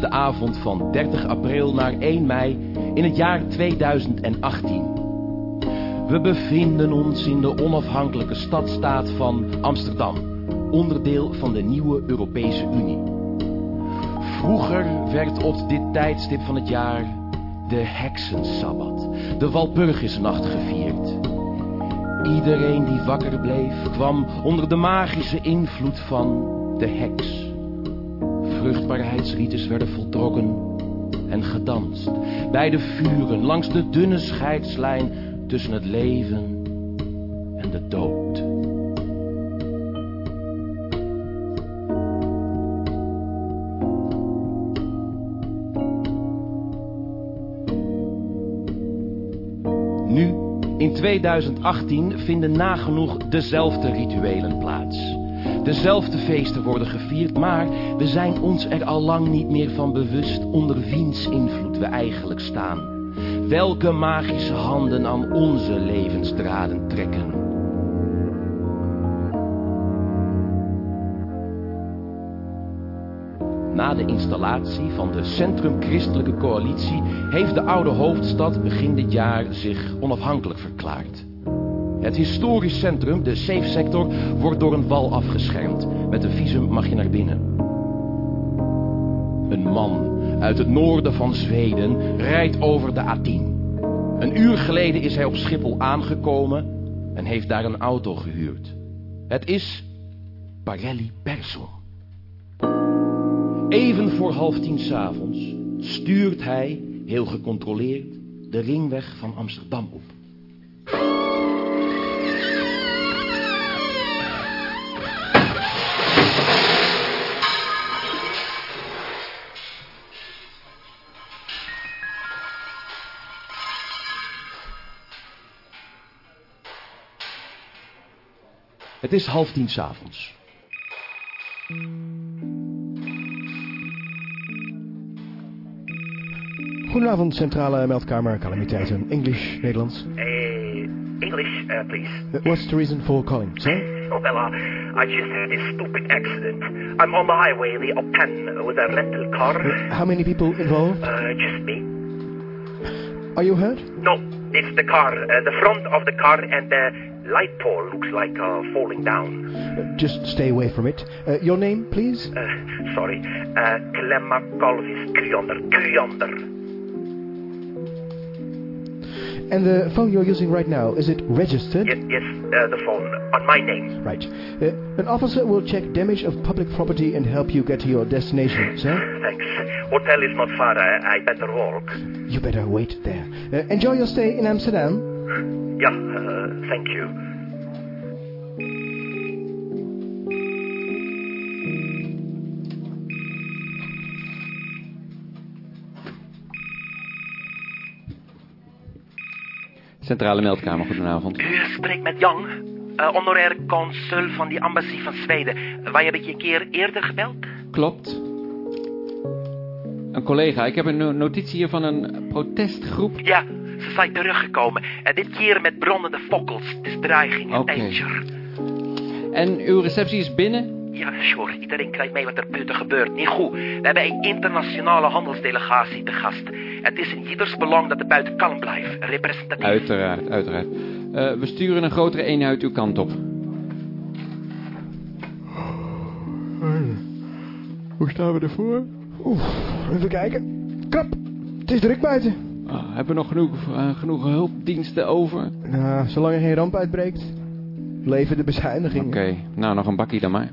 De avond van 30 april naar 1 mei in het jaar 2018. We bevinden ons in de onafhankelijke stadstaat van Amsterdam, onderdeel van de nieuwe Europese Unie. Vroeger werd op dit tijdstip van het jaar de heksensabbat, de Walpurgisnacht gevierd. Iedereen die wakker bleef kwam onder de magische invloed van de heks. Vruchtbaarheidsrites werden voltrokken en gedanst bij de vuren langs de dunne scheidslijn tussen het leven en de dood. Nu, in 2018, vinden nagenoeg dezelfde rituelen plaats. Dezelfde feesten worden gevierd, maar we zijn ons er al lang niet meer van bewust onder wiens invloed we eigenlijk staan. Welke magische handen aan onze levensdraden trekken. Na de installatie van de Centrum Christelijke Coalitie heeft de oude hoofdstad begin dit jaar zich onafhankelijk verklaard. Het historisch centrum, de safe sector, wordt door een wal afgeschermd. Met een visum mag je naar binnen. Een man uit het noorden van Zweden rijdt over de A10. Een uur geleden is hij op Schiphol aangekomen en heeft daar een auto gehuurd. Het is Parelli Persson. Even voor half tien s'avonds stuurt hij, heel gecontroleerd, de ringweg van Amsterdam op. Het is half tien s'avonds. Goedenavond, centrale meldkamer, calamiteiten, English, Nederlands. Uh, English, uh, please. Uh, what's the reason for calling, sir? Oh, well, uh, I just had this stupid accident. I'm on the highway, the up 10, with a rental car. Uh, how many people involved? Uh, just me. Are you hurt? No, it's the car. Uh, the front of the car and the light pole looks like uh, falling down. Uh, just stay away from it. Uh, your name, please? Uh, sorry. Uh, Klemma Galvis Kryonder. Kryonder. And the phone you're using right now, is it registered? Yes, yes, uh, the phone. On my name. Right. Uh, an officer will check damage of public property and help you get to your destination, sir. Thanks. Hotel is not far. I, I better walk. You better wait there. Uh, enjoy your stay in Amsterdam. Yeah, uh, thank you. Centrale meldkamer, goedenavond. U spreekt met Jan, uh, honorair consul van die embassy van Zweden. Wij hebben je een keer eerder gebeld. Klopt. Een collega, ik heb een no- notitie hier van een protestgroep. Ja, ze zijn teruggekomen. En dit keer met brandende fokkels. Het is dreiging, Oké. danger. En uw receptie is binnen? Ja, sure. Iedereen krijgt mee wat er buiten gebeurt. Niet goed. We hebben een internationale handelsdelegatie te gast. Het is in ieders belang dat de buiten kalm blijft. Representatief. Uiteraard, uiteraard. Eh, we sturen een grotere eenheid uw kant op. Hoe staan we ervoor? Oeh, even kijken. Krap, het is druk buiten. Ah, hebben we nog genoeg, eh, genoeg hulpdiensten over? Nou, zolang er geen ramp uitbreekt, leven de bezuinigingen. Oké, nou nog een bakkie dan maar.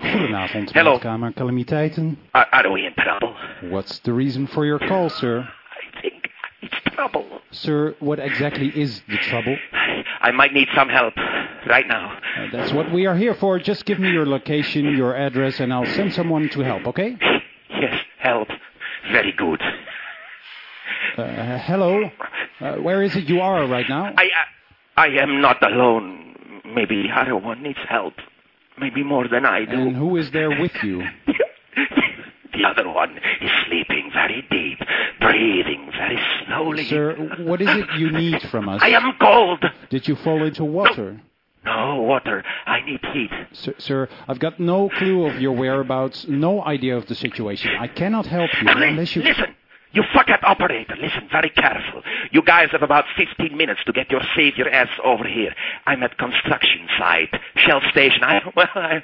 Goedenavond, Hello. meldkamer calamiteiten. Are, are we in trouble? What's the reason for your call, sir? I think it's trouble. Sir, what exactly is the trouble? I might need some help right now. Uh, that's what we are here for. Just give me your location, your address, and I'll send someone to help, okay? Yes, help. Very good. Uh, hello? Uh, where is it you are right now? I, I, I am not alone. Maybe the other one needs help. Maybe more than I do. And who is there with you? the The other one is sleeping very deep, breathing very slowly. Sir, what is it you need from us? I am cold. Did you fall into water? No water. I need heat. Sir, sir, I've got no clue of your whereabouts, no idea of the situation. I cannot help you unless you. listen. You fuck-up operator, listen very careful. You guys have about 15 minutes to get your savior ass over here. I'm at construction site, Shell station. I, well, I,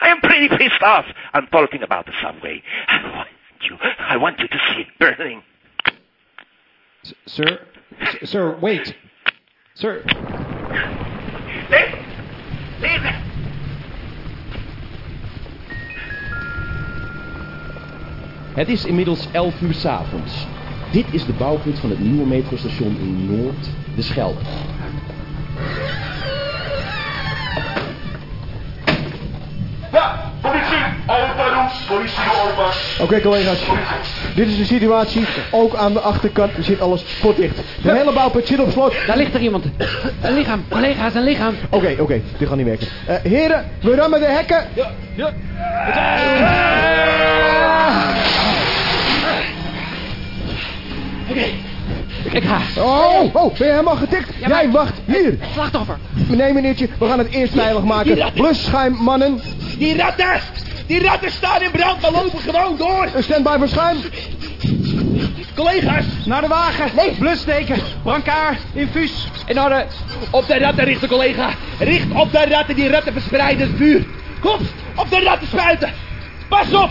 I am pretty pissed off. I'm talking about the subway. I want you, I want you to see it burning. S- Sir, s- sir, wait. Sir, Het is inmiddels 11 uur 's avonds. Dit is de bouwput van het nieuwe metrostation in Noord, de Schelde. Ja, politie, Alvarus, politie Orbas. Oké collega's, dit is de situatie. Ook aan de achterkant zit alles potdicht. De hele bouwput zit op slot. Daar ligt er iemand. Een lichaam. Collega's, een lichaam. Oké, oké, dit gaat niet werken. Eh, heren, we rammen de hekken. Ik ga. Oh, oh, ben je helemaal getikt? Jij wacht hier. Slachtoffer. Nee meneertje, we gaan het eerst veilig maken. Blusschuim, mannen. Die ratten! Die ratten staan in brand, we lopen gewoon door! Een standby voor schuim. Collega's, naar de wagen. Nee. Blussteken. Brancard. Infuus. in orde. Op de ratten richten, collega. Richt op de ratten, die ratten verspreiden het vuur. Kom, op de ratten spuiten. Pas op!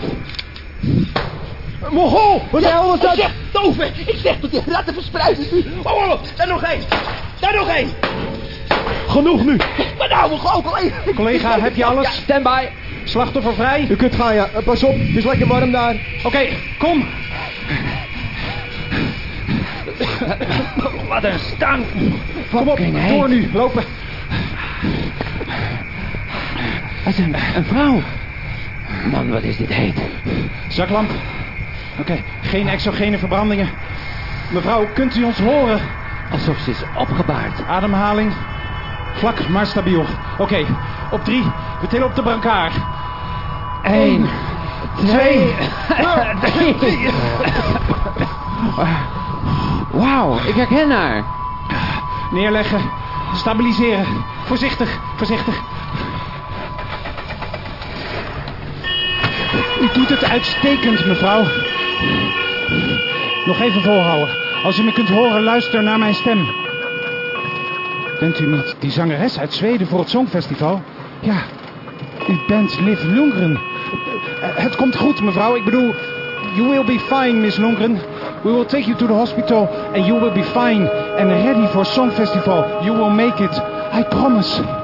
Mogol, wat de hel was Ik dat? zeg, toven, ik zeg dat die ratten verspreiden het vuur. Oh, oh, oh, daar nog één. Daar nog één. Genoeg nu. Maar nou, gewoon, collega. Collega, heb je alles? Standby. Slachtoffer vrij. U kunt gaan, ja. Eh, Pas op, het is lekker warm daar. Oké, kom. Wat een stank. Kom op, door nu. Lopen. Dat is een, een vrouw. Man, wat is dit heet. Zaklamp. Oké, geen exogene verbrandingen. Mevrouw, kunt u ons horen? Alsof ze is opgebaard. Ademhaling. Vlak, maar stabiel. Oké, op drie. We tellen op de brancard. Eén. Twee. Drie. Wauw, ik herken haar. Neerleggen. Stabiliseren. Voorzichtig, voorzichtig. U doet het uitstekend, mevrouw. Nog even volhouden. Als u me kunt horen, luister naar mijn stem. Bent u niet die zangeres uit Zweden voor het Songfestival? Ja, u bent Liv Lundgren. Het komt goed, mevrouw. Ik bedoel, you will be fine, Miss Lundgren. We will take you to the hospital and you will be fine and ready for Song Festival. You will make it. I promise.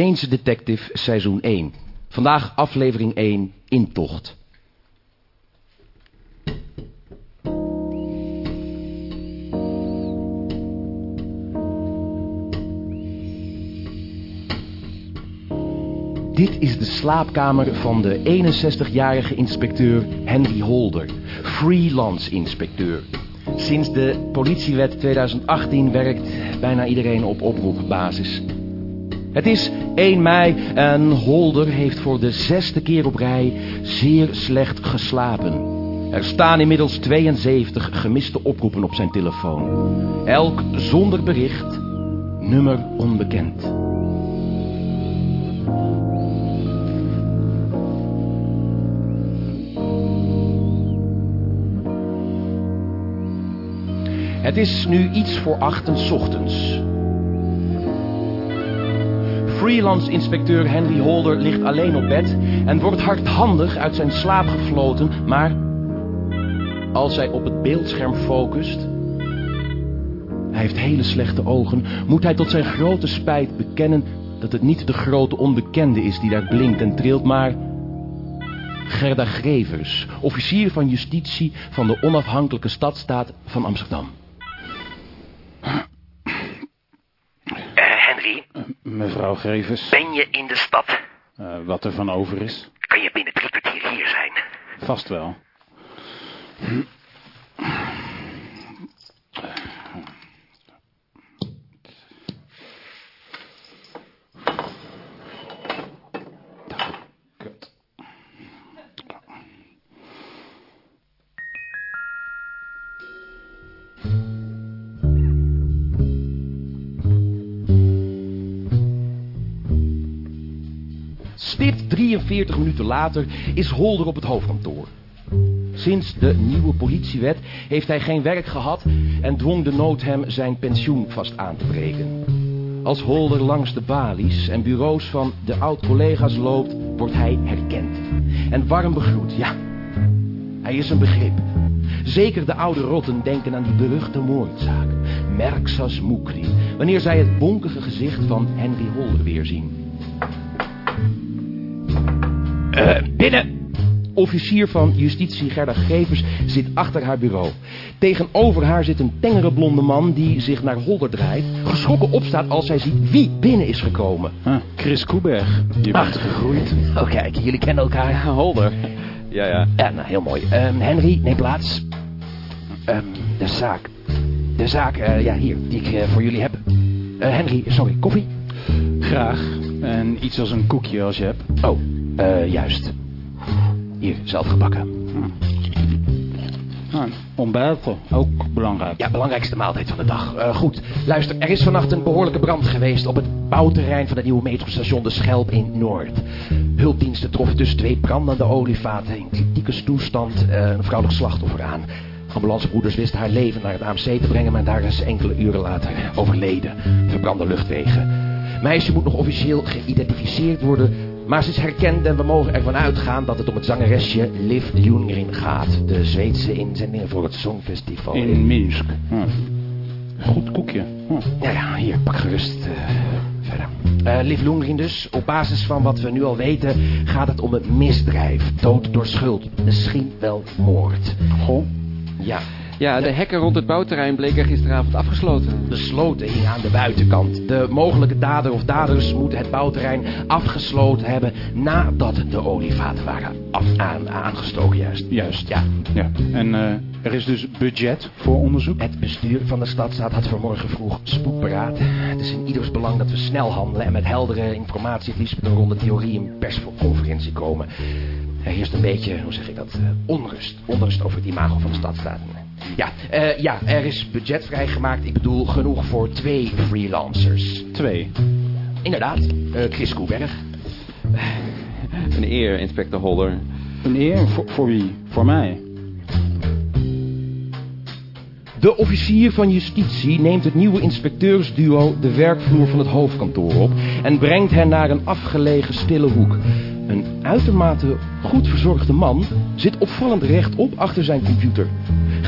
Deense Detective seizoen 1. Vandaag aflevering 1, Intocht. Dit is de slaapkamer van de 61-jarige inspecteur Henry Holder, freelance inspecteur. Sinds de politiewet 2018 werkt bijna iedereen op oproepbasis. Het is 1 mei en Holder heeft voor de zesde keer op rij zeer slecht geslapen. Er staan inmiddels 72 gemiste oproepen op zijn telefoon. Elk zonder bericht, nummer onbekend. Het is nu iets voor achten ochtends. Freelance-inspecteur Henry Holder ligt alleen op bed en wordt hardhandig uit zijn slaap gefloten, maar als hij op het beeldscherm focust, hij heeft hele slechte ogen, moet hij tot zijn grote spijt bekennen dat het niet de grote onbekende is die daar blinkt en trilt, maar Gerda Grevers, officier van justitie van de onafhankelijke stadstaat van Amsterdam. mevrouw Grevens. Ben je in de stad? Uh, wat er van over is. Kan je binnen drie kwartier hier zijn? Vast wel. 40 minuten later is Holder op het hoofdkantoor. Sinds de nieuwe politiewet heeft hij geen werk gehad en dwong de nood hem zijn pensioen vast aan te breken. Als Holder langs de balies en bureaus van de oud-collega's loopt, wordt hij herkend. En warm begroet, ja. Hij is een begrip. Zeker de oude rotten denken aan die beruchte moordzaak. Merksas Moekri. Wanneer zij het bonkige gezicht van Henry Holder weer zien. Binnen. Officier van justitie Gerda Gevers zit achter haar bureau. Tegenover haar zit een tengere blonde man die zich naar Holder draait. Geschrokken opstaat als zij ziet wie binnen is gekomen. Ah, Chris Koeberg, je bent gegroeid. Oh kijk, jullie kennen elkaar. Ja, Holder. Ja, ja. Ja, nou, heel mooi. Ehm, Henry, neem plaats. Ehm, de zaak. De zaak, eh, ja, hier, die ik eh, voor jullie heb. Eh, Henry, sorry, koffie? Graag. En iets als een koekje als je hebt. Oh, juist. Hier, zelf gebakken. Ah, ontbijten, ook belangrijk. Ja, belangrijkste maaltijd van de dag. Eh, goed, luister, er is vannacht een behoorlijke brand geweest op het bouwterrein van het nieuwe metrostation De Schelp in Noord. Hulpdiensten troffen dus twee brandende olievaten in kritieke toestand eh, een vrouwelijk slachtoffer aan. Ambulancebroeders wisten haar leven naar het AMC te brengen, maar daar is ze enkele uren later overleden. Verbrande luchtwegen. Meisje moet nog officieel geïdentificeerd worden, maar ze is herkend en we mogen ervan uitgaan dat het om het zangeresje Liv Ljunggren gaat. De Zweedse inzending voor het Songfestival In Minsk. Ah. Goed koekje. Ah. ja, ja, hier, pak gerust eh, verder. Eh Liv Lundgren dus. Op basis van wat we nu al weten gaat het om een misdrijf. Dood door schuld. Misschien wel moord. Goh. Ja, Ja, de hekken rond het bouwterrein bleken gisteravond afgesloten. de sloten hingen aan de buitenkant. De mogelijke dader of daders moeten het bouwterrein afgesloten hebben... nadat de olievaten waren af, aan, aangestoken juist. Juist. Ja, Ja. En eh, Er is dus budget voor onderzoek? Het bestuur van de stadstaat had vanmorgen vroeg spoedberaad. Het is in ieders belang dat we snel handelen en met heldere informatie het liefst met een ronde theorie in persconferentie komen. Er heerst een beetje, hoe zeg ik dat, eh, onrust. Onrust over het imago van de stadstaat. Ja, eh, ja, er is budget vrijgemaakt. Ik bedoel, genoeg voor twee freelancers. Twee. Inderdaad, eh, Chris Koeberg. Een eer, inspector Holder. Een eer? Voor, voor wie? Voor mij? De officier van justitie neemt het nieuwe inspecteursduo de werkvloer van het hoofdkantoor op en brengt hen naar een afgelegen stille hoek. Een uitermate goed verzorgde man zit opvallend rechtop achter zijn computer.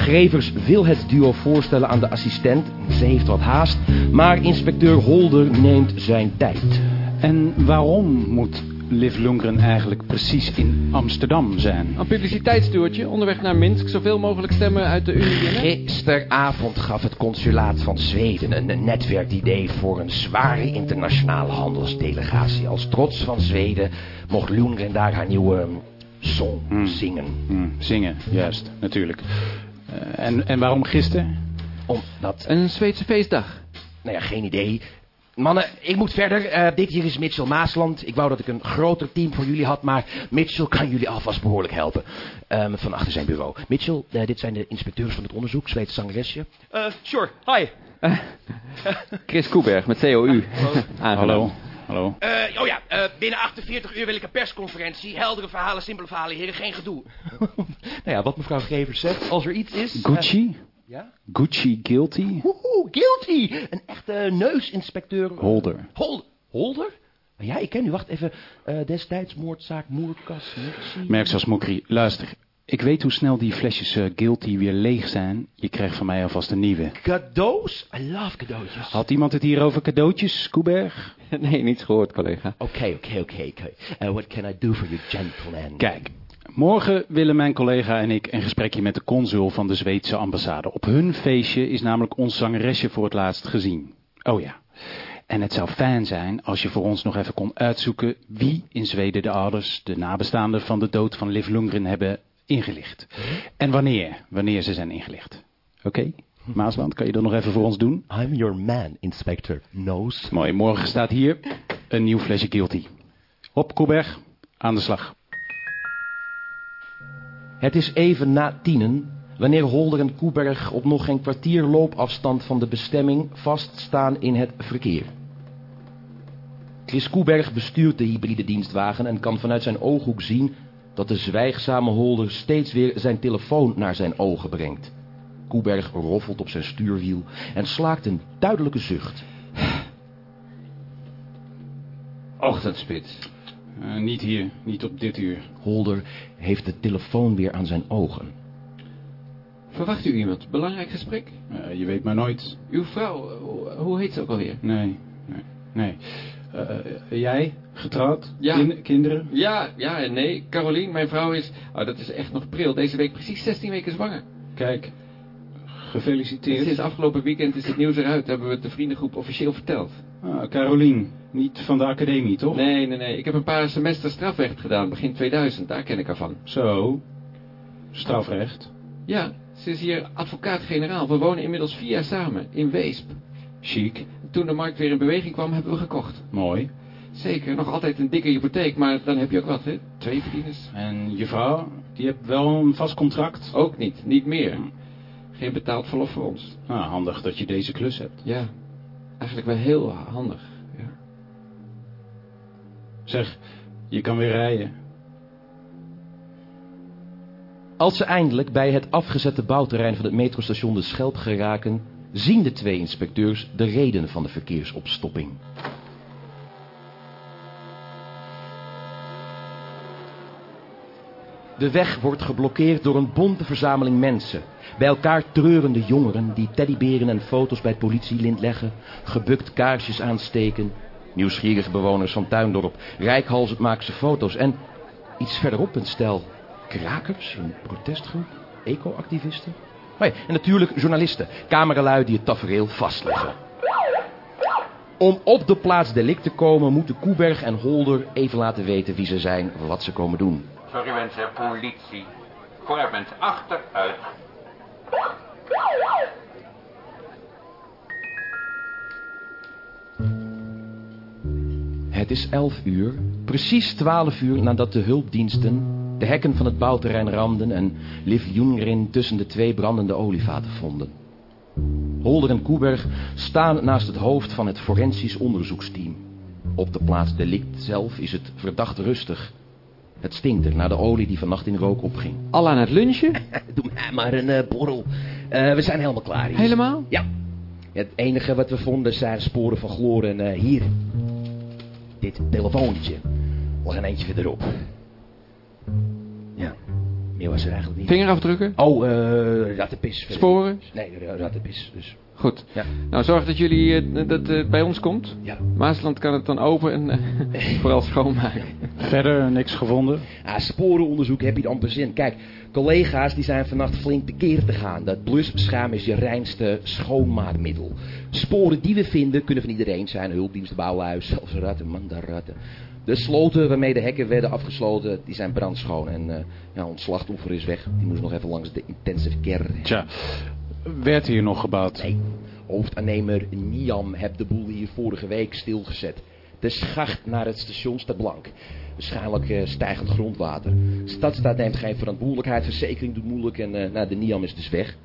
Grevers wil het duo voorstellen aan de assistent. Ze heeft wat haast, maar inspecteur Holder neemt zijn tijd. En waarom moet Liv Lundgren eigenlijk precies in Amsterdam zijn? Een publiciteitstoertje, onderweg naar Minsk. Zoveel mogelijk stemmen uit de Unie. Gisteravond gaf het consulaat van Zweden een netwerkidee voor een zware internationale handelsdelegatie. Als trots van Zweden mocht Lundgren daar haar nieuwe song zingen. Hm, zingen, juist, natuurlijk. Eh, en, en waarom gisteren? Omdat, Een Zweedse feestdag. nou ja, geen idee. Mannen, ik moet verder. Eh, dit hier is Mitchell Maasland. Ik wou dat ik een groter team voor jullie had, maar Mitchell kan jullie alvast behoorlijk helpen. Ehm, van achter zijn bureau. Mitchell, eh, dit zijn de inspecteurs van het onderzoek, Zweedse zangeresje. Eh, sure. Hi. Chris Koeberg met COU. Aangenaam. Hallo, hallo. Eh, oh ja, eh, binnen 48 uur wil ik een persconferentie. Heldere verhalen, simpele verhalen, heren, geen gedoe. nou ja, wat mevrouw Grevers zegt, als er iets is... Gucci? eh, ja? Gucci guilty? Woehoe, guilty! Een echte neusinspecteur. Holder. Hol Holder? Ja, ik ken u. Wacht even. Eh, destijds moordzaak Moerkas. Nixie. Merksas Mokri, luister. Ik weet hoe snel die flesjes eh, guilty weer leeg zijn. Je krijgt van mij alvast een nieuwe. Cadeaus? I love cadeautjes. Had iemand het hier over cadeautjes, Koeberg? Nee, niets gehoord, collega. Oké, oké, oké, oké. What can I do for you, gentlemen? Kijk, morgen willen mijn collega en ik een gesprekje met de consul van de Zweedse ambassade. Op hun feestje is namelijk ons zangeresje voor het laatst gezien. Oh ja. En het zou fijn zijn als je voor ons nog even kon uitzoeken wie in Zweden de ouders, de nabestaanden van de dood van Liv Lundgren hebben ingelicht. En wanneer, wanneer ze zijn ingelicht. Oké? Maasland, kan je dat nog even voor ons doen? I'm your man, Inspector Nose. Mooi, morgen staat hier een nieuw flesje guilty. Hop, Koeberg, aan de slag. Het is even na tienen, wanneer Holder en Koeberg op nog geen kwartier loopafstand van de bestemming vaststaan in het verkeer. Chris Koeberg bestuurt de hybride dienstwagen en kan vanuit zijn ooghoek zien dat de zwijgzame Holder steeds weer zijn telefoon naar zijn ogen brengt. Koeberg roffelt op zijn stuurwiel en slaakt een duidelijke zucht. Ochtendspits. Eh, niet hier, niet op dit uur. Holder heeft de telefoon weer aan zijn ogen. Verwacht u iemand? Belangrijk gesprek? Eh, je weet maar nooit. Uw vrouw, eh, hoe, hoe heet ze ook alweer? Nee, nee, nee. Eh, eh, jij, getrouwd, Ja. Kin- kinderen? Ja, ja en nee. Carolien, mijn vrouw is... Oh, dat is echt nog pril. Deze week precies 16 weken zwanger. Kijk, gefeliciteerd. Sinds afgelopen weekend is het nieuws eruit. Hebben we het de vriendengroep officieel verteld. Ah, Carolien, niet van de academie, toch? Nee, nee, nee. Ik heb een paar semester strafrecht gedaan. Begin 2000. Daar ken ik haar van. Zo, strafrecht. Ja, ze is hier advocaat-generaal. We wonen inmiddels vier jaar samen. In Weesp. Chic, Toen de markt weer in beweging kwam, hebben we gekocht. mooi. Zeker, nog altijd een dikke hypotheek. Maar dan heb je ook wat, hè? Twee verdieners. En je vrouw, die hebt wel een vast contract? Ook niet. Niet meer. Geen betaald verlof voor ons. Ah, handig dat je deze klus hebt. Ja, eigenlijk wel heel handig. Ja. Zeg, je kan weer rijden. Als ze eindelijk bij het afgezette bouwterrein van het metrostation De Schelp geraken, zien de twee inspecteurs de reden van de verkeersopstopping. De weg wordt geblokkeerd door een bonte verzameling mensen. Bij elkaar treurende jongeren die teddyberen en foto's bij het politielint leggen, gebukt kaarsjes aansteken, nieuwsgierige bewoners van Tuindorp, rijkhalsend maken ze foto's en iets verderop een stel krakers, een protestgroep, eco-activisten. Ja, en natuurlijk journalisten, cameralui die het tafereel vastleggen. Om op de plaats delict te komen moeten Koeberg en Holder even laten weten wie ze zijn en wat ze komen doen. Sorry mensen, politie. Vooruit mensen, achteruit. Het is 11 uur, precies 12 uur nadat de hulpdiensten de hekken van het bouwterrein ramden en Liv Jungrin tussen de twee brandende olievaten vonden. Holder en Koeberg staan naast het hoofd van het forensisch onderzoeksteam. Op de plaats delict zelf is het verdacht rustig. Het stinkt er naar de olie die vannacht in rook opging. Al aan het lunchen? Doe mij maar een eh, borrel. Eh, we zijn helemaal klaar hier. Helemaal? Ja. Het enige wat we vonden zijn sporen van chloor en eh, hier. Dit telefoontje. Lag een eentje verderop. Ja. Meer was er eigenlijk niet. Vingerafdrukken? Oh, eh rattenpis. Sporen? Nee, ra- rattenpis. Dus. Goed. Ja. Nou, zorg dat jullie eh, dat het bij ons komt. Ja. Maasland kan het dan open en eh, vooral schoonmaken. Verder niks gevonden. Ah, sporenonderzoek heb je dan amper zin. Kijk, collega's die zijn vannacht flink tekeer te gaan. Dat blusschuim is je reinste schoonmaakmiddel. Sporen die we vinden kunnen van iedereen zijn. Hulpdiensten, bouwhuis, zelfs ratten, man, daar ratten. De sloten waarmee de hekken werden afgesloten, die zijn brandschoon. En eh, ja, ons slachtoffer is weg. Die moest nog even langs de intensive care. Tja, werd hier nog gebouwd? Nee, hoofdaannemer Niam heeft de boel hier vorige week stilgezet. De schacht naar het station staat blank. Waarschijnlijk eh, stijgend grondwater. Stadstaat neemt geen verantwoordelijkheid, verzekering doet moeilijk en eh, nou, de Niam is dus weg.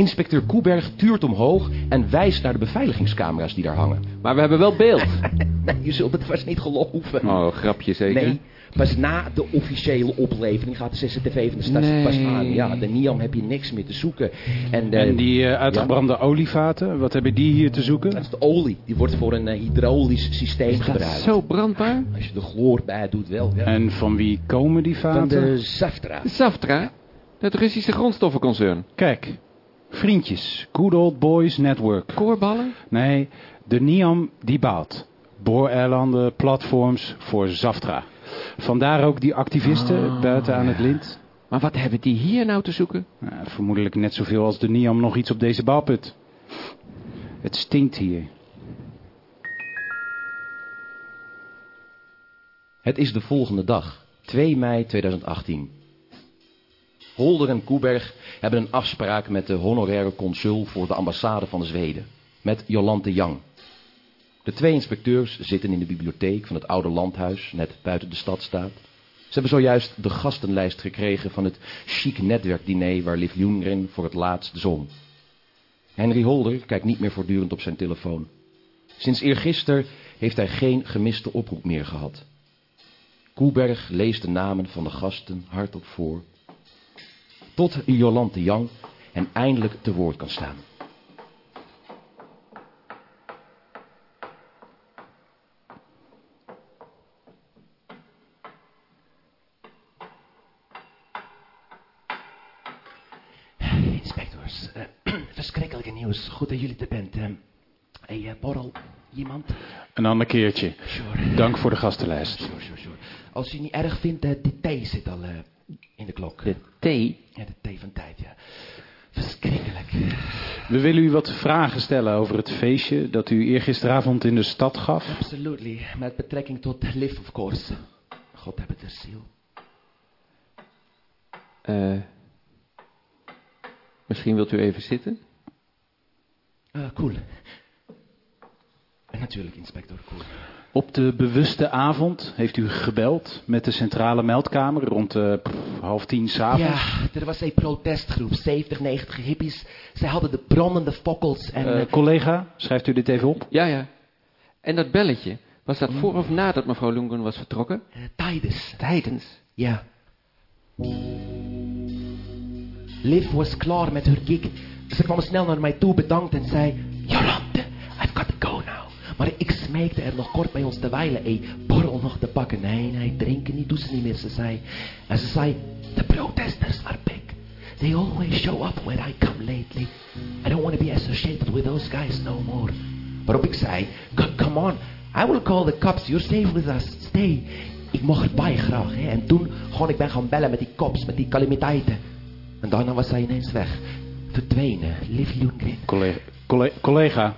Inspecteur Koeberg tuurt omhoog en wijst naar de beveiligingscamera's die daar hangen. Maar we hebben wel beeld. Nee, je zult het vast niet geloven. Oh, grapje zeker. Nee, pas na de officiële oplevering gaat de CCTV van de stad Nee. pas aan. Ja, de Niam heb je niks meer te zoeken. En, de, En die eh, uitgebrande olievaten, wat hebben die hier te zoeken? dat is de olie. Die wordt voor een eh, hydraulisch systeem Is dat gebruikt. zo brandbaar? Als je de chloor bij doet wel. Ja. En van wie komen die Van vaten? de Zaftra. Saftra? Het Russische grondstoffenconcern. Kijk, vriendjes, Good Old Boys Network. Koorballen? Nee, de NIAM die bouwt. Booreilanden, platforms voor Zaftra. Vandaar ook die activisten buiten aan het lint. Maar wat hebben die hier nou te zoeken? Nou, vermoedelijk net zoveel als de NIAM nog iets op deze bouwput. Het stinkt hier. Het is de volgende dag, 2 mei 2018. Holder en Koeberg hebben een afspraak met de honoraire consul voor de ambassade van Zweden, met Jolante Yang. De twee inspecteurs zitten in de bibliotheek van het oude landhuis, net buiten de stad staat. Ze hebben zojuist de gastenlijst gekregen van het chic netwerkdiner waar Liv Jungren voor het laatst zong. Henry Holder kijkt niet meer voortdurend op zijn telefoon. Sinds eergisteren heeft hij geen gemiste oproep meer gehad. Koeberg leest de namen van de gasten hardop voor. Tot Jolante Yang en eindelijk te woord kan staan. Inspectors, eh, verschrikkelijke nieuws. Goed dat jullie er bent. Hé, hey, eh, Borrel, iemand? Een ander keertje. Sure. Dank voor de gastenlijst. Sure, sure, sure. Als u niet erg vindt, de thee zit al in de klok. De thee? Ja, de thee van tijd, ja. Verschrikkelijk. We willen u wat vragen stellen over het feestje dat u eergisteravond in de stad gaf. Absolutely. Met betrekking tot Liv, of course. God heb het er ziel. Eh, misschien wilt u even zitten? Eh, cool. En natuurlijk, inspector, cool. Op de bewuste avond heeft u gebeld met de centrale meldkamer rond eh, pff, half tien s'avonds. Ja, er was een protestgroep, 70, 90 hippies. Zij hadden de brandende fokkels en... Eh, eh, collega, schrijft u dit even op? Ja, ja. En dat belletje, was dat voor of nadat mevrouw Lundgren was vertrokken? tijdens. Tijdens. Ja. Liv was klaar met haar gig. Ze kwam snel naar mij toe, bedankt en zei... Jolante, I've got to go now. Maar ik smeekte er nog kort bij ons te wijlen. Een borrel nog te pakken. Nee, nee, drinken niet, doet ze niet meer. Ze zei... En ze zei... The protesters are back. They always show up where I come lately. I don't want to be associated with those guys no more. Waarop ik zei... "C- Come on, I will call the cops. You're safe with us. Stay. Ik mocht erbij graag. Hè. En toen gewoon ik ben gaan bellen met die cops, met die calamiteiten. En daarna was zij ineens weg. Verdwenen. Liv Lundgren. Collega, colle- collega,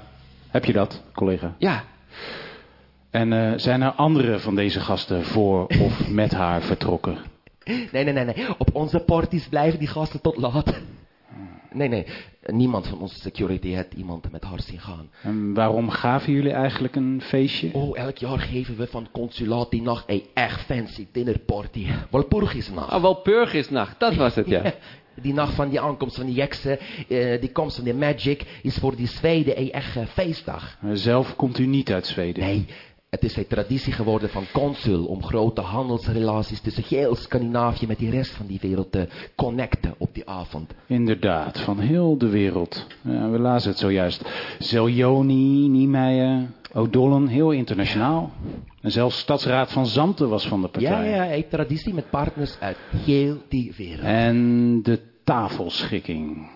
heb je dat, collega? Ja. En eh, zijn er andere van deze gasten voor of met haar vertrokken? Nee, nee, nee, nee. Op onze parties blijven die gasten tot laat. Nee, nee. Niemand van onze security heeft iemand met haar zien gaan. En waarom gaven jullie eigenlijk een feestje? Oh, elk jaar geven we van consulaat die nacht een echt fancy dinnerparty. Walpurgisnacht. Oh, wel Purgisnacht, dat was het, ja. Die nacht van die aankomst van die heksen, eh, die komst van die magic, is voor die Zweden een echt eh, feestdag. Zelf komt u niet uit Zweden. Nee, het is een traditie geworden van consul om grote handelsrelaties tussen heel Scandinavië met die rest van die wereld te connecten op die avond. Inderdaad, van heel de wereld. Ja, we lazen het zojuist. Zeljoni, Niemeyer, O'Dollen, heel internationaal. En zelfs stadsraad van Zanten was van de Ja, partij. ja, een traditie met partners uit heel die wereld. En de tafelschikking.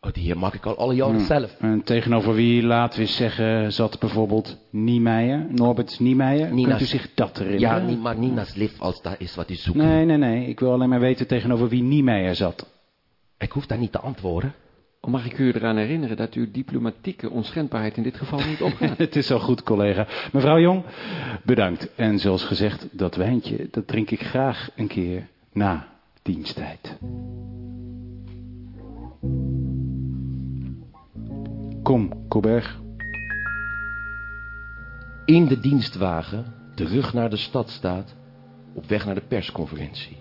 Oh, die maak ik al alle jaren Hm. zelf. En tegenover wie, laten we eens zeggen, zat bijvoorbeeld Niemeyer, Norbert Niemeyer. Nina's. Kunt u zich dat Ja, herinneren? niet, maar Nina's lief als dat is wat u zoekt. Nee, nee, nee. Ik wil alleen maar weten tegenover wie Niemeyer zat. Ik hoef daar niet te antwoorden. Oh, mag ik u eraan herinneren dat uw diplomatieke onschendbaarheid in dit geval niet opgaat? Het is al goed, collega. Mevrouw Jong, bedankt. En zoals gezegd, dat wijntje, dat drink ik graag een keer na diensttijd. Kom, Colberg. In de dienstwagen, terug naar de stad staat, op weg naar de persconferentie.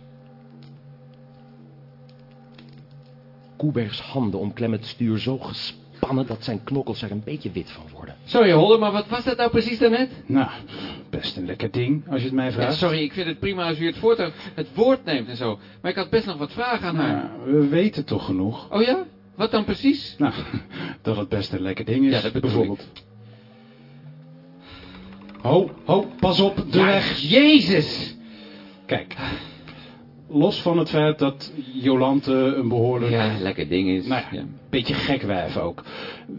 Koebergs handen omklemmen het stuur zo gespannen dat zijn knokkels er een beetje wit van worden. Sorry, Holder, maar wat was dat nou precies daarnet? Nou, best een lekker ding, als je het mij Ja, vraagt. sorry, ik vind het prima als u het, voort, het woord neemt en zo. Maar ik had best nog wat vragen aan haar. Nou, we weten toch genoeg. Oh ja? Wat dan precies? Nou, dat het best een lekker ding is, Ja, dat bijvoorbeeld. Ho, ho, pas op, de Ja, weg. Jezus! Kijk, los van het feit dat Jolante een behoorlijk... Ja, lekker ding is. Nou ja, Ja. een beetje gek wijf ook.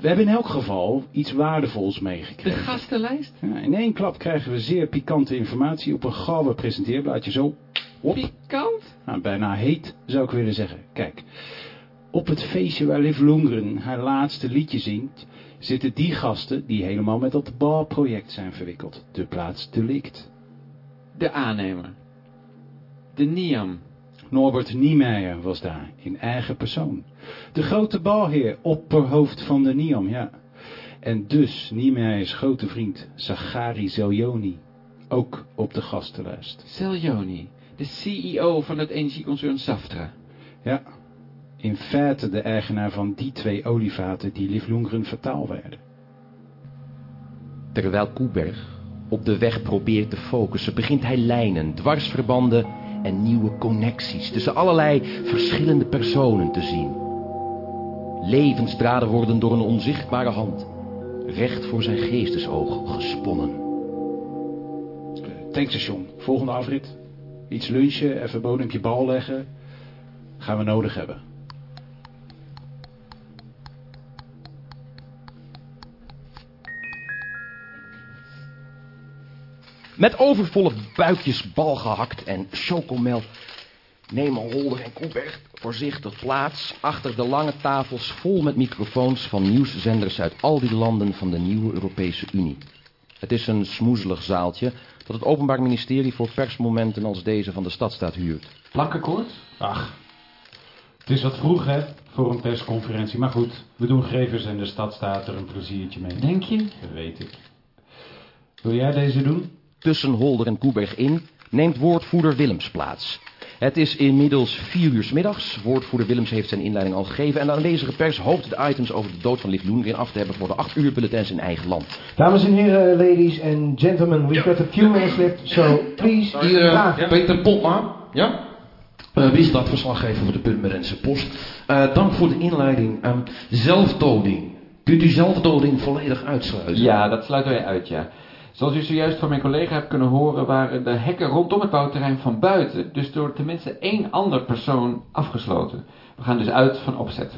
We hebben in elk geval iets waardevols De meegekregen. gastenlijst? Ja, in één klap krijgen we zeer pikante informatie op een gouden presenteerblaadje. Zo. Pikant? Nou, bijna heet, zou ik willen zeggen. Kijk, op het feestje waar Liv Lundgren haar laatste liedje zingt... zitten die gasten die helemaal met dat balproject zijn verwikkeld. De plaats delict. De aannemer. De Niam. Norbert Niemeyer was daar, in eigen persoon. De grote balheer, opperhoofd van de Niam, ja. En dus Niemeyers grote vriend, Zachari Zeljoni, ook op de gastenlijst. Seljoni. De CEO van het energieconcern Saftra. Ja, in feite de eigenaar van die twee olievaten die Liv Lundgren fataal werden. Terwijl Koeberg op de weg probeert te focussen, begint hij lijnen, dwarsverbanden en nieuwe connecties tussen allerlei verschillende personen te zien. Levensdraden worden door een onzichtbare hand recht voor zijn geestesoog gesponnen. Tankstation, volgende afrit. Iets lunchen, even bodempje bal leggen. Gaan we nodig hebben. Met overvolle buikjes bal gehakt en chocomel nemen Holder en Koeberg voorzichtig plaats achter de lange tafels vol met microfoons van nieuwszenders uit al die landen van de nieuwe Europese Unie. Het is een smoezelig zaaltje dat het Openbaar Ministerie voor persmomenten als deze van de stadstaat huurt. Plakkenkoord? Ach, het is wat vroeg hè, voor een persconferentie. Maar goed, we doen Grevers en de stadstaat er een pleziertje mee. Denk je? Dat weet ik. Wil jij deze doen? Tussen Holder en Koeberg in neemt woordvoerder Willems plaats. Het is inmiddels vier uur 's middags. Woordvoerder Willems heeft zijn inleiding al gegeven... en de aanwezige pers hoopt de items over de dood van Liv Loengren af te hebben... voor de acht uur bulletins in eigen land. Dames en heren, ladies and gentlemen, we've got a few minutes left, so please. Hier, Ja. Peter Potma. Ja? Eh, wie is dat verslaggever voor de Purmerendse Post? Eh, dank voor de inleiding. Ehm, zelfdoding. Kunt u zelfdoding volledig uitsluiten? Ja, dat sluiten wij uit, ja. Zoals u zojuist van mijn collega hebt kunnen horen, waren de hekken rondom het bouwterrein van buiten, dus door tenminste één ander persoon afgesloten. We gaan dus uit van opzet.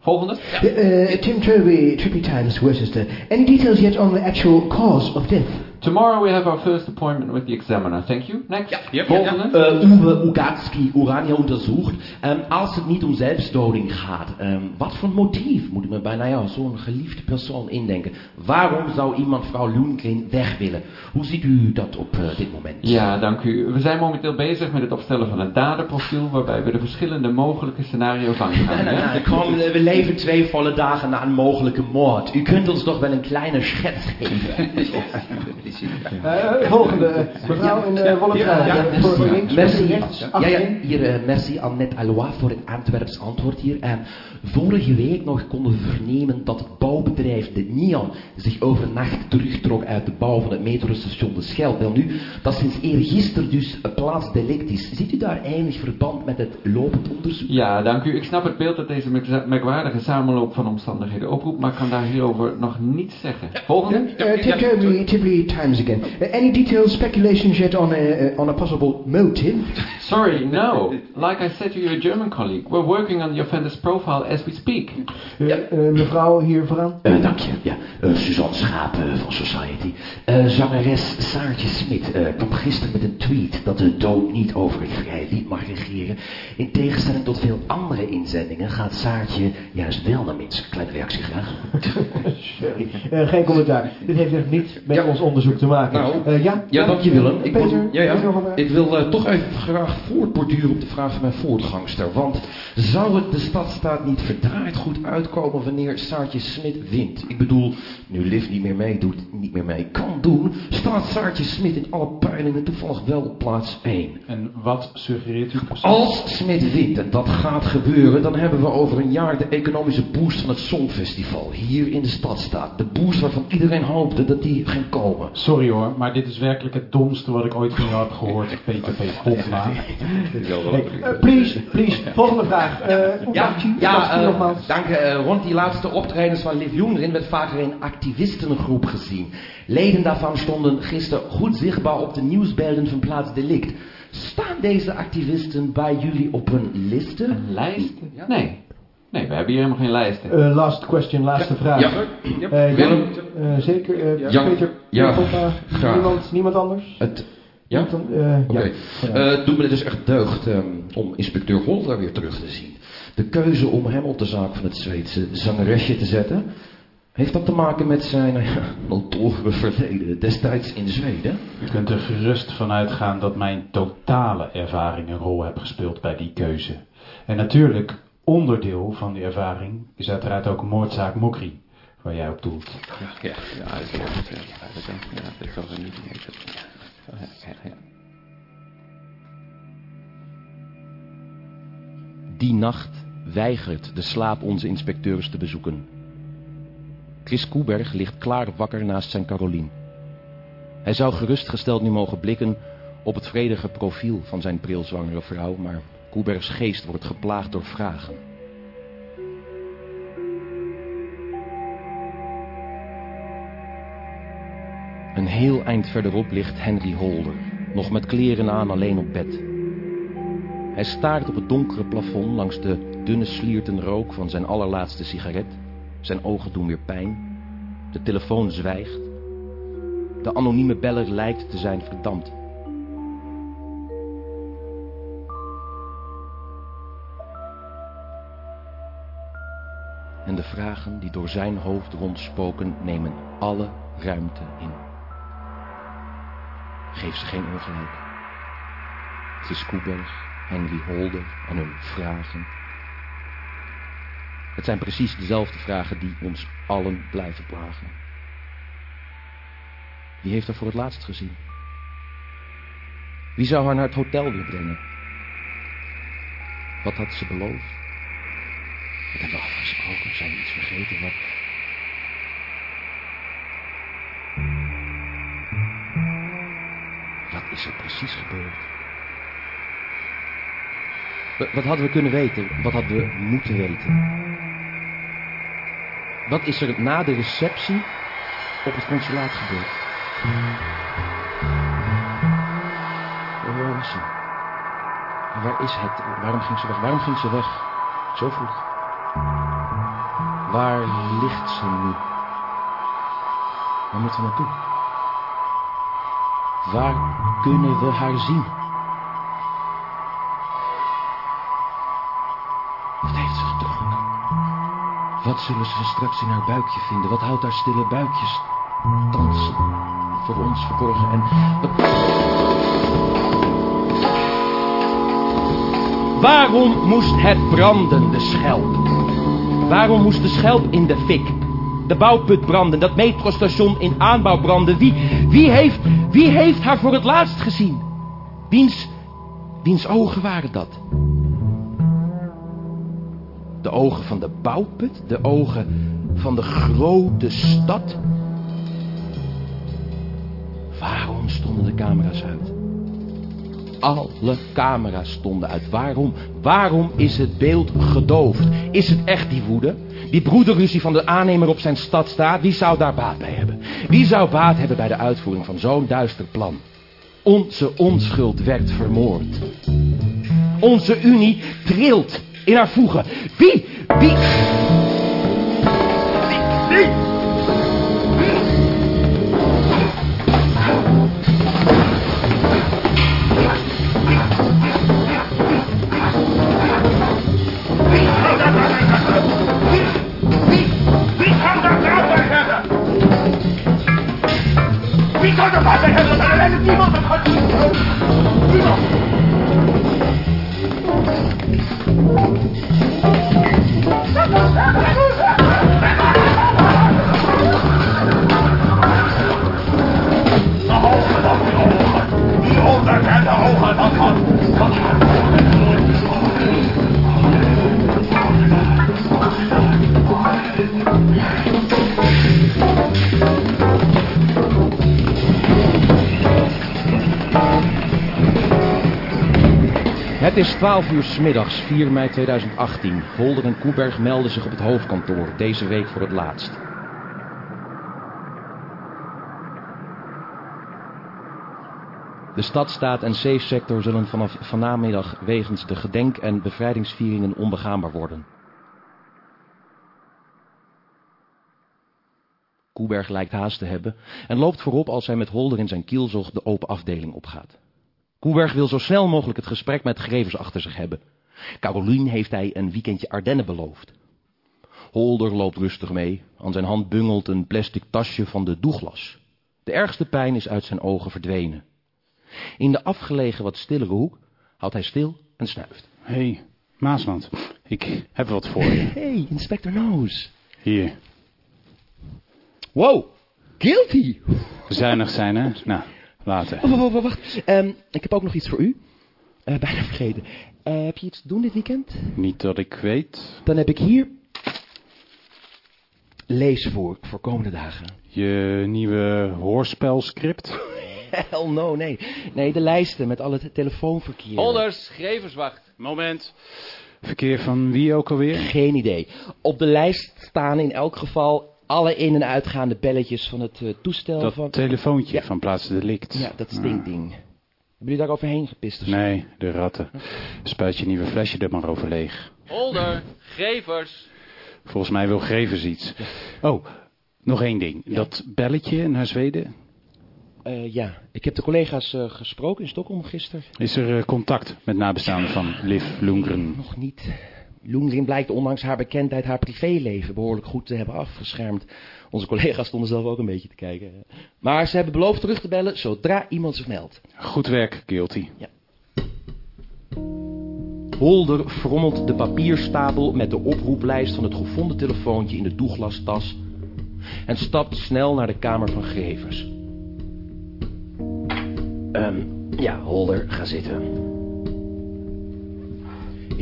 Volgende? Uh, Tim Toby, Trippy Times, Worcester. Any details yet on the actual cause of death? Tomorrow we have our first appointment with the examiner. Thank you. Next. Volgende. Äh, Uwe Ugatski Urania untersucht. Ähm, als het niet om zelfdoding gaat, ähm, wat voor motief moet ik me bij nou ja, zo'n geliefde persoon indenken? Waarom zou iemand mevrouw Lundgren weg willen? Hoe ziet u dat op eh, dit moment? Ja, dank u. We zijn momenteel bezig met het opstellen van een daderprofiel waarbij we de verschillende mogelijke scenario's ja? nee, kom, eh, we leven twee volle dagen na een mogelijke moord. U kunt ons toch wel een kleine schets geven? Eh, volgende, eh, mevrouw in uh. Ja, merci. Ja, ja, hier, eh, merci Annette Alois voor het Antwerps antwoord hier. Eh, vorige week nog konden we vernemen dat het bouwbedrijf de NIAN zich overnacht terugtrok uit de bouw van het metrostation De Schel. Wel nu, dat sinds eergisteren dus een plaatsdelict is. Ziet u daar enig verband met het lopend onderzoek? Ja, dank u. Ik snap het beeld dat deze merk- merkwaardige samenloop van omstandigheden oproept, maar kan daar hierover nog niets zeggen. Volgende. Uh, Times again. Uh, any detailed speculations yet on a, uh, on a possible motive? Sorry, no. Like I said to your German colleague, we're working on the offender's profile as we speak. Uh, uh, mevrouw hier vooraan. Eh, dank je. Ja, eh, Suzanne Schaap eh, van Society. Eh, zangeres Saartje Smit eh, kwam gisteren met een tweet dat de dood niet over het vrije lied mag regeren. In tegenstelling tot veel andere inzendingen gaat Saartje juist wel naar mensen. Kleine reactie graag. Sorry. Uh, geen commentaar. Dit heeft echt niets met ons onderzoek te maken. Nou, Uh, ja? Ja, dank je Willem. Ik, Peter, wil- ja, ja. ik wil eh, toch even graag voortborduren op de vraag van mijn voortgangster. Want zou het de stadstaat niet verdraaid goed uitkomen wanneer Saartje Smit wint? Ik bedoel, nu Liv niet meer meedoet, niet meer mee kan doen, staat Saartje Smit in alle peilingen toevallig wel op plaats 1. En wat suggereert u precies? Als Smit wint, en dat gaat gebeuren, dan hebben we over een jaar de economische boost van het Songfestival hier in de stadstaat. De boost waarvan iedereen hoopte dat die ging komen. Sorry hoor, maar dit is werkelijk het domste wat ik ooit van jou heb gehoord, Peter P. Hey, uh, please, please. Volgende vraag. Uh, Ja, ja eh, nogmaals. dank. eh, rond die laatste optredens van Liv Jongeren werd vaker een activistengroep gezien. Leden daarvan stonden gisteren goed zichtbaar op de nieuwsbeelden van Plaats Delict. Staan deze activisten bij jullie op een liste? Een lijst? Nee. Nee, we hebben hier helemaal geen lijsten. Uh, last question, laatste vraag. Ja, Uh, Willem? uh, zeker. Uh, Ja. Peter, Ja, graag. niemand, niemand anders? Het, ja? Dan- uh, Oké. ja. Eh, doet me het dus echt deugd ehm, om inspecteur Holder weer terug te zien. De keuze om hem op de zaak van het Zweedse zangeresje te zetten... heeft dat te maken met zijn uh, notoire verleden destijds in Zweden? U kunt er gerust van uitgaan dat mijn totale ervaring een rol heeft gespeeld bij die keuze. En natuurlijk, onderdeel van die ervaring is uiteraard ook moordzaak Mokri, waar jij op doelt. Ja, ja. Ja, dat ja. Die nacht weigert de slaap onze inspecteurs te bezoeken. Chris Koeberg ligt klaar wakker naast zijn Carolien. Hij zou gerustgesteld nu mogen blikken op het vredige profiel van zijn prilzwangere vrouw, maar Koebergs geest wordt geplaagd door vragen. Een heel eind verderop ligt Henry Holder, nog met kleren aan alleen op bed. Hij staart op het donkere plafond langs de dunne slierten rook van zijn allerlaatste sigaret. Zijn ogen doen weer pijn. De telefoon zwijgt. De anonieme beller lijkt te zijn verdampt. Vragen die door zijn hoofd rondspoken nemen alle ruimte in. Geef ze geen ongelijk. Chris Koeberg, Henry Holder en hun vragen. Het zijn precies dezelfde vragen die ons allen blijven plagen. Wie heeft haar voor het laatst gezien? Wie zou haar naar het hotel weer brengen? Wat had ze beloofd? Wat hebben we afgesproken? Zijn we iets vergeten? Wat... Wat is er precies gebeurd? Wat, hadden we kunnen weten? Wat hadden we moeten weten? Wat is er na de receptie op het consulaat gebeurd? Waar is ze? Waar is het? Waarom ging ze weg? Waarom ging ze weg? Zo vroeg. Waar ligt ze nu? Waar moeten we naartoe? Waar kunnen we haar zien? Wat heeft ze gedronken? Wat zullen ze straks in haar buikje vinden? Wat houdt haar stille buikjes dansen? Voor ons verborgen en... Waarom moest het branden, de schelp? Waarom moest de schelp in de fik? De bouwput branden, dat metrostation in aanbouw branden. Wie, wie, heeft, wie heeft haar voor het laatst gezien? Wiens, wiens ogen waren dat? De ogen van de bouwput? De ogen van de grote stad? Waarom stonden de camera's uit? Alle camera's stonden uit. Waarom? Waarom is het beeld gedoofd? Is het echt die woede? Die broederruzie van de aannemer op zijn stadstaat? Wie zou daar baat bij hebben? Wie zou baat hebben bij de uitvoering van zo'n duister plan? Onze onschuld werd vermoord. Onze unie trilt in haar voegen. Wie? Wie? Het is 12 uur 's middags, 4 mei 2018. Holder en Koeberg melden zich op het hoofdkantoor, deze week voor het laatst. De stadstaat en zeesector zullen vanaf vanamiddag wegens de gedenk- en bevrijdingsvieringen onbegaanbaar worden. Koeberg lijkt haast te hebben en loopt voorop als hij met Holder in zijn kielzog de open afdeling opgaat. Koeberg wil zo snel mogelijk het gesprek met Grevers achter zich hebben. Carolien heeft hij een weekendje Ardennen beloofd. Holder loopt rustig mee. Aan zijn hand bungelt een plastic tasje van de Douglas. De ergste pijn is uit zijn ogen verdwenen. In de afgelegen wat stillere hoek houdt hij stil en snuift. Hé, hey, Maasland. Ik heb wat voor je. hey, Inspector Nose. Hier. Wow, guilty. Zuinig zijn, hè? Nou, later. Oh, wacht, wacht, wacht. Ehm, ik heb ook nog iets voor u. Eh, bijna vergeten. Eh, heb je iets te doen dit weekend? Niet dat ik weet. Dan heb ik hier... Lees voor, voor komende dagen. Je nieuwe hoorspelscript? Hell no, nee. Nee, de lijsten met al het telefoonverkeer. Holders, Greverswacht. Moment. Verkeer van wie ook alweer? Geen idee. Op de lijst staan in elk geval alle in- en uitgaande belletjes van het eh, toestel Dat van... telefoontje Ja. van Plaats Delict. Ja, dat stinkding. Hebben jullie daar overheen gepist of zo? Nee, de ratten. Spuit je nieuwe flesje er maar over leeg. Holder, Grevers. Volgens mij wil Grevers iets. Oh, nog één ding. Dat belletje naar Zweden. Eh, ja, ik heb de collega's eh, gesproken in Stockholm gisteren. Is er eh, contact met nabestaanden van Liv Lundgren? Nog niet. Loengrin blijkt ondanks haar bekendheid haar privéleven behoorlijk goed te hebben afgeschermd. Onze collega's stonden zelf ook een beetje te kijken. Maar ze hebben beloofd terug te bellen zodra iemand zich meldt. Goed werk, Guilty. Holder frommelt de papierstapel met de oproeplijst van het gevonden telefoontje in de Douglas-tas en stapt snel naar de kamer van Grevers. Ehm, ja, Holder, ga zitten.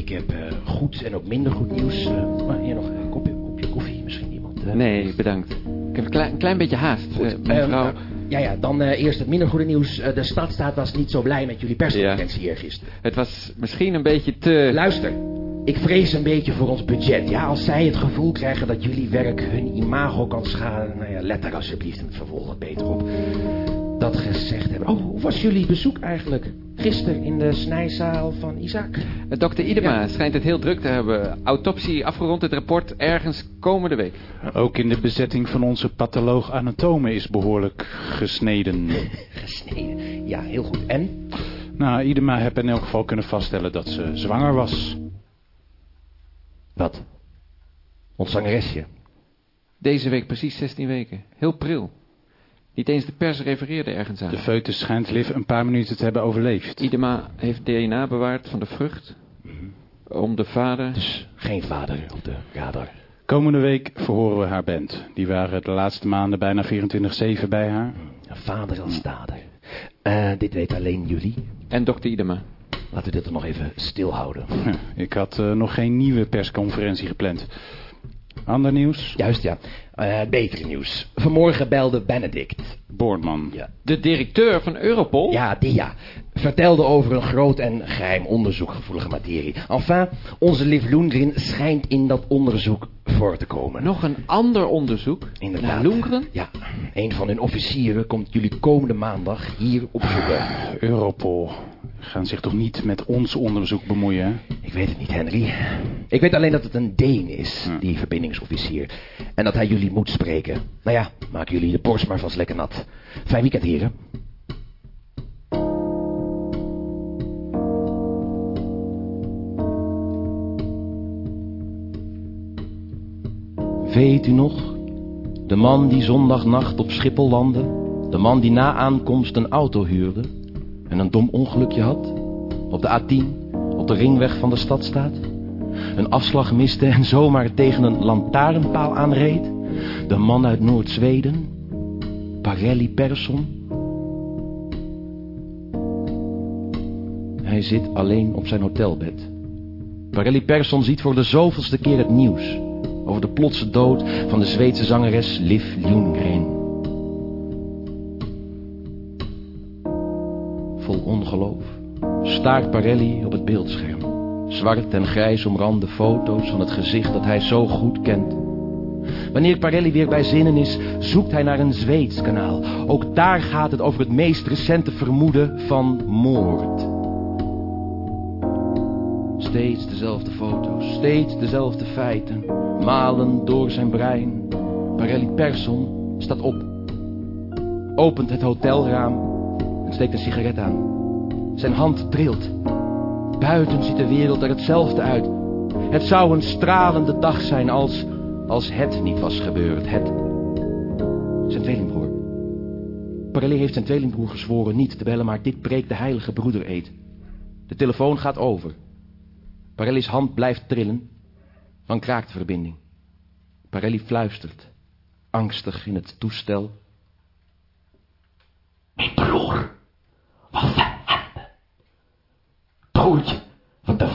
Ik heb eh, goed en ook minder goed nieuws. eh, maar hier nog een kopje, kopje koffie, misschien iemand. eh? Nee, bedankt. Ik heb een klein, een klein beetje haast. Goed. Eh, mevrouw. Ehm, ja, ja, dan eerst het minder goede nieuws. De stadstaat was niet zo blij met jullie persconferentie eergisteren. Het was misschien een beetje te... Luister, ik vrees een beetje voor ons budget. Ja, als zij het gevoel krijgen dat jullie werk hun imago kan schaden... Nou ja, let daar alsjeblieft in het vervolg beter op. dat gezegd hebben. Oh, hoe was jullie bezoek eigenlijk? Gisteren in de snijzaal van Isaac. Eh, Dokter Idema schijnt het heel druk te hebben. Autopsie afgerond, het rapport ergens komende week. Ook in de bezetting van onze patholoog anatome is behoorlijk gesneden. Gesneden. Ja, heel goed. En? Nou, Idema heeft in elk geval kunnen vaststellen dat ze zwanger was. Wat? Ons zangeresje. Deze week precies 16 weken. Heel pril. Niet eens de pers refereerde ergens aan. De foetus schijnt Liv een paar minuten te hebben overleefd. Idema heeft DNA bewaard van de vrucht. Om de vader... Dus geen vader op de radar. Komende week verhoren we haar band. Die waren de laatste maanden bijna 24-7 bij haar. Vader als dader. Eh, dit weet alleen jullie. En dokter Idema. Laten we dit er nog even stilhouden. Ik had eh, nog geen nieuwe persconferentie gepland. Ander nieuws? Juist, ja. Eh betere nieuws. Vanmorgen belde Benedict. Boorman. Ja. De directeur van Europol? Ja, die ja. Vertelde over een groot en geheim onderzoek gevoelige materie. Enfin, onze Liv Loengrin schijnt in dat onderzoek voor te komen. Nog een ander onderzoek? Inderdaad. Naar Loengren? Ja. Een van hun officieren komt jullie komende maandag hier opzoeken. Europol. Gaan zich toch niet met ons onderzoek bemoeien, hè? Ik weet het niet, Henry. Ik weet alleen dat het een Deen is, die verbindingsofficier. En dat hij jullie moet spreken. Nou ja, maak jullie de borst maar vast lekker nat. Fijn weekend, heren. Weet u nog? De man die zondagnacht op Schiphol landde. De man die na aankomst een auto huurde. En een dom ongelukje had. Op de A10, op de ringweg van de stad staat. Een afslag miste en zomaar tegen een lantaarnpaal aanreed. De man uit Noord-Zweden. Parelli Persson. Hij zit alleen op zijn hotelbed. Parelli Persson ziet voor de zoveelste keer het nieuws. Over de plotse dood van de Zweedse zangeres Liv Ljunggren. Vol ongeloof staart Parelli op het beeldscherm. Zwart en grijs omrande foto's van het gezicht dat hij zo goed kent. Wanneer Parelli weer bij zinnen is, zoekt hij naar een Zweeds kanaal. Ook daar gaat het over het meest recente vermoeden van moord. Steeds dezelfde foto's, steeds dezelfde feiten, malen door zijn brein. Parelli Persson staat op, opent het hotelraam en steekt een sigaret aan. Zijn hand trilt. Buiten ziet de wereld er hetzelfde uit. Het zou een stralende dag zijn als, als het niet was gebeurd. Het. Zijn tweelingbroer. Parelli heeft zijn tweelingbroer gezworen niet te bellen, maar dit breekt de heilige broedereed. De telefoon gaat over. Parelli's hand blijft trillen. Dan kraakt de verbinding. Parelli fluistert, angstig in het toestel. Mijn broer. Wat de hende. Broertje, wat de